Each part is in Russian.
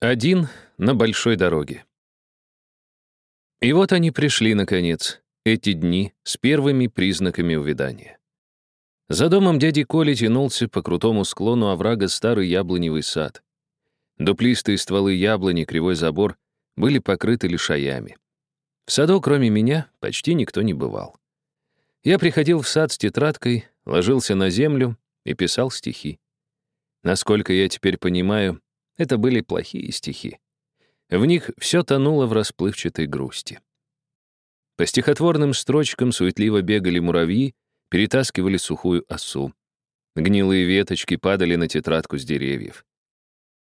Один на большой дороге. И вот они пришли, наконец, эти дни с первыми признаками увядания. За домом дяди Коли тянулся по крутому склону оврага старый яблоневый сад. Дуплистые стволы яблони, кривой забор были покрыты лишаями. В саду, кроме меня, почти никто не бывал. Я приходил в сад с тетрадкой, ложился на землю и писал стихи. Насколько я теперь понимаю, это были плохие стихи. В них все тонуло в расплывчатой грусти. По стихотворным строчкам суетливо бегали муравьи, перетаскивали сухую осу. Гнилые веточки падали на тетрадку с деревьев.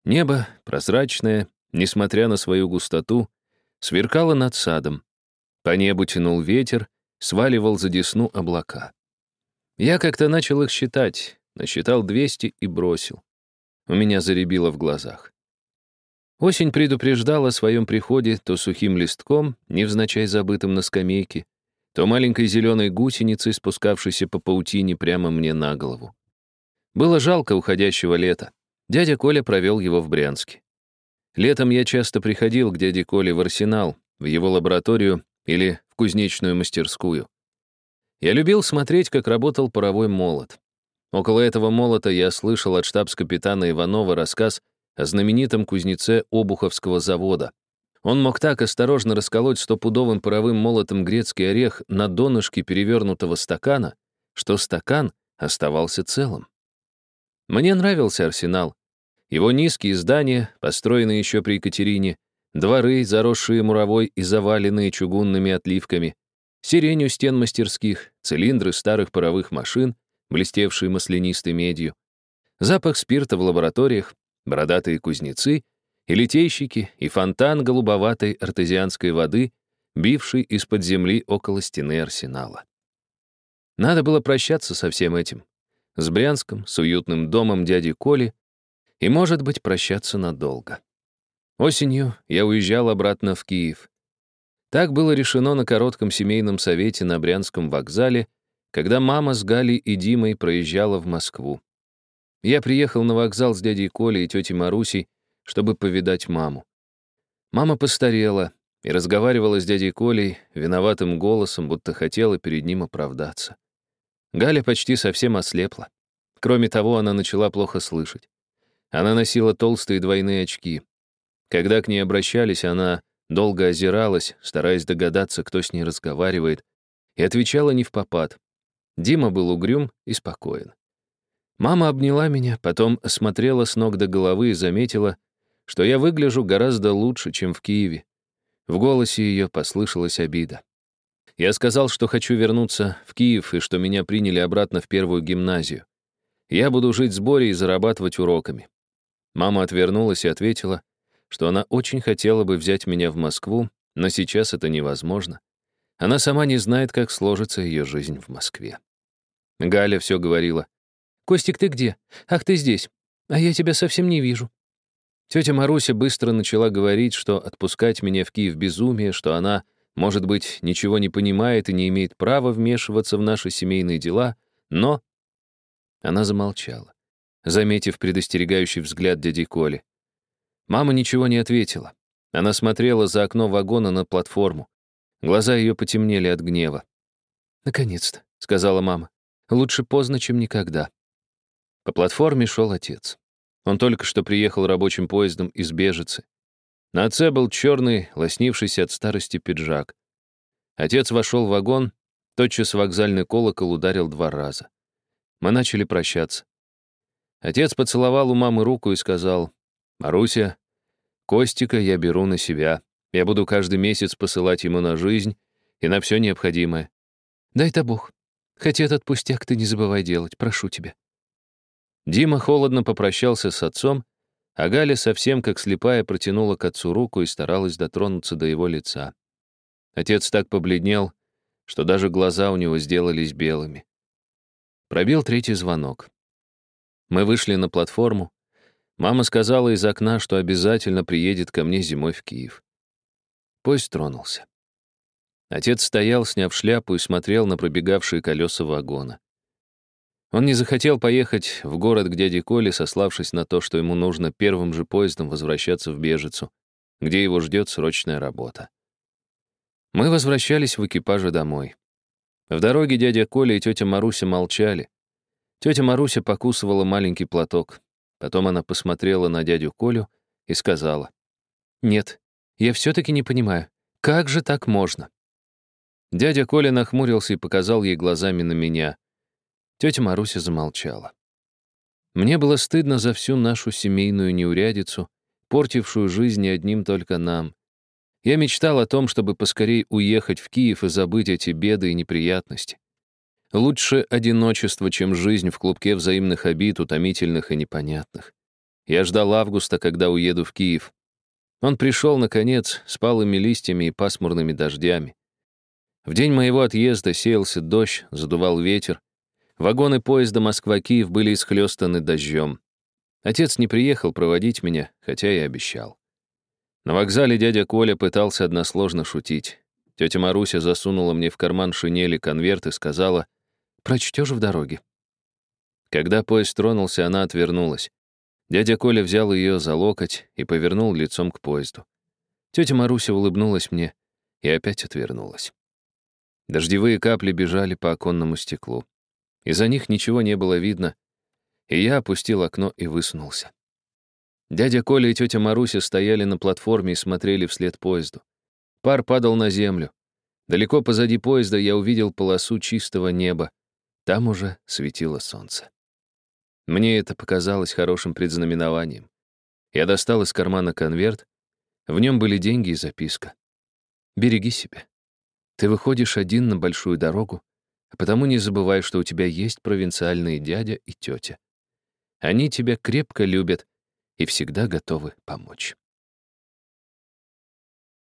Небо, прозрачное, несмотря на свою густоту, сверкало над садом. По небу тянул ветер, сваливал за десну облака. Я как-то начал их считать, насчитал 200 и бросил. У меня заребило в глазах. Осень предупреждала о своем приходе то сухим листком, невзначай забытым на скамейке, то маленькой зеленой гусеницей, спускавшейся по паутине прямо мне на голову. Было жалко уходящего лета. Дядя Коля провел его в Брянске. Летом я часто приходил к дяде Коле в арсенал, в его лабораторию или в кузнечную мастерскую. Я любил смотреть, как работал паровой молот. Около этого молота я слышал от штабс-капитана Иванова рассказ о знаменитом кузнеце Обуховского завода. Он мог так осторожно расколоть стопудовым паровым молотом грецкий орех на донышке перевернутого стакана, что стакан оставался целым. Мне нравился арсенал. Его низкие здания, построенные еще при Екатерине, дворы, заросшие муровой и заваленные чугунными отливками, сирень у стен мастерских, цилиндры старых паровых машин, блестевшие маслянистой медью, запах спирта в лабораториях, бородатые кузнецы и литейщики, и фонтан голубоватой артезианской воды, бивший из-под земли около стены арсенала. Надо было прощаться со всем этим. С Брянском, с уютным домом дяди Коли, и, может быть, прощаться надолго. Осенью я уезжал обратно в Киев. Так было решено на коротком семейном совете на Брянском вокзале когда мама с Галей и Димой проезжала в Москву. Я приехал на вокзал с дядей Колей и тетей Марусей, чтобы повидать маму. Мама постарела и разговаривала с дядей Колей виноватым голосом, будто хотела перед ним оправдаться. Галя почти совсем ослепла. Кроме того, она начала плохо слышать. Она носила толстые двойные очки. Когда к ней обращались, она долго озиралась, стараясь догадаться, кто с ней разговаривает, и отвечала не в попад. Дима был угрюм и спокоен. Мама обняла меня, потом смотрела с ног до головы и заметила, что я выгляжу гораздо лучше, чем в Киеве. В голосе ее послышалась обида. Я сказал, что хочу вернуться в Киев и что меня приняли обратно в первую гимназию. Я буду жить в сборе и зарабатывать уроками. Мама отвернулась и ответила, что она очень хотела бы взять меня в Москву, но сейчас это невозможно. Она сама не знает, как сложится ее жизнь в Москве. Галя все говорила. «Костик, ты где? Ах, ты здесь. А я тебя совсем не вижу». Тетя Маруся быстро начала говорить, что отпускать меня в Киев безумие, что она, может быть, ничего не понимает и не имеет права вмешиваться в наши семейные дела, но... Она замолчала, заметив предостерегающий взгляд дяди Коли. Мама ничего не ответила. Она смотрела за окно вагона на платформу. Глаза ее потемнели от гнева. «Наконец-то», — сказала мама. «Лучше поздно, чем никогда». По платформе шел отец. Он только что приехал рабочим поездом из Бежицы. На отце был черный, лоснившийся от старости пиджак. Отец вошел в вагон, тотчас вокзальный колокол ударил два раза. Мы начали прощаться. Отец поцеловал у мамы руку и сказал, «Маруся, Костика я беру на себя. Я буду каждый месяц посылать ему на жизнь и на все необходимое. Дай-то Бог. Хотя этот пустяк ты не забывай делать, прошу тебя». Дима холодно попрощался с отцом, а Галя совсем как слепая протянула к отцу руку и старалась дотронуться до его лица. Отец так побледнел, что даже глаза у него сделались белыми. Пробил третий звонок. Мы вышли на платформу. Мама сказала из окна, что обязательно приедет ко мне зимой в Киев. Поезд тронулся. Отец стоял, сняв шляпу, и смотрел на пробегавшие колеса вагона. Он не захотел поехать в город к дяде Коле, сославшись на то, что ему нужно первым же поездом возвращаться в Бежицу, где его ждет срочная работа. Мы возвращались в экипаже домой. В дороге дядя Коля и тетя Маруся молчали. Тетя Маруся покусывала маленький платок. Потом она посмотрела на дядю Колю и сказала, «Нет, я все-таки не понимаю, как же так можно?» Дядя Коля нахмурился и показал ей глазами на меня. Тетя Маруся замолчала. Мне было стыдно за всю нашу семейную неурядицу, портившую жизнь одним только нам. Я мечтал о том, чтобы поскорей уехать в Киев и забыть эти беды и неприятности. Лучше одиночество, чем жизнь в клубке взаимных обид, утомительных и непонятных. Я ждал августа, когда уеду в Киев. Он пришел, наконец, с палыми листьями и пасмурными дождями. В день моего отъезда сеялся дождь, задувал ветер. Вагоны поезда Москва-Киев были исхлёстаны дождем. Отец не приехал проводить меня, хотя и обещал. На вокзале дядя Коля пытался односложно шутить. Тетя Маруся засунула мне в карман шинели конверт и сказала, «Прочтешь в дороге». Когда поезд тронулся, она отвернулась. Дядя Коля взял ее за локоть и повернул лицом к поезду. Тетя Маруся улыбнулась мне и опять отвернулась. Дождевые капли бежали по оконному стеклу. Из-за них ничего не было видно, и я опустил окно и высунулся. Дядя Коля и тетя Маруся стояли на платформе и смотрели вслед поезду. Пар падал на землю. Далеко позади поезда я увидел полосу чистого неба. Там уже светило солнце. Мне это показалось хорошим предзнаменованием. Я достал из кармана конверт. В нем были деньги и записка. «Береги себя. Ты выходишь один на большую дорогу, а потому не забывай, что у тебя есть провинциальные дядя и тетя. Они тебя крепко любят и всегда готовы помочь.